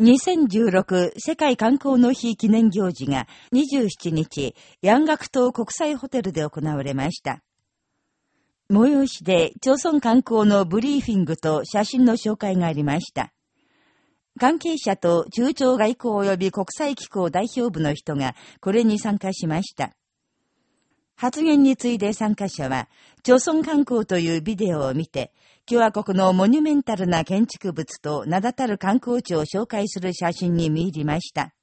2016世界観光の日記念行事が27日、ヤンガク島国際ホテルで行われました。催しで、朝鮮観光のブリーフィングと写真の紹介がありました。関係者と中朝外交及び国際機構代表部の人がこれに参加しました。発言に次いで参加者は、朝鮮観光というビデオを見て、共和国のモニュメンタルな建築物と名だたる観光地を紹介する写真に見入りました。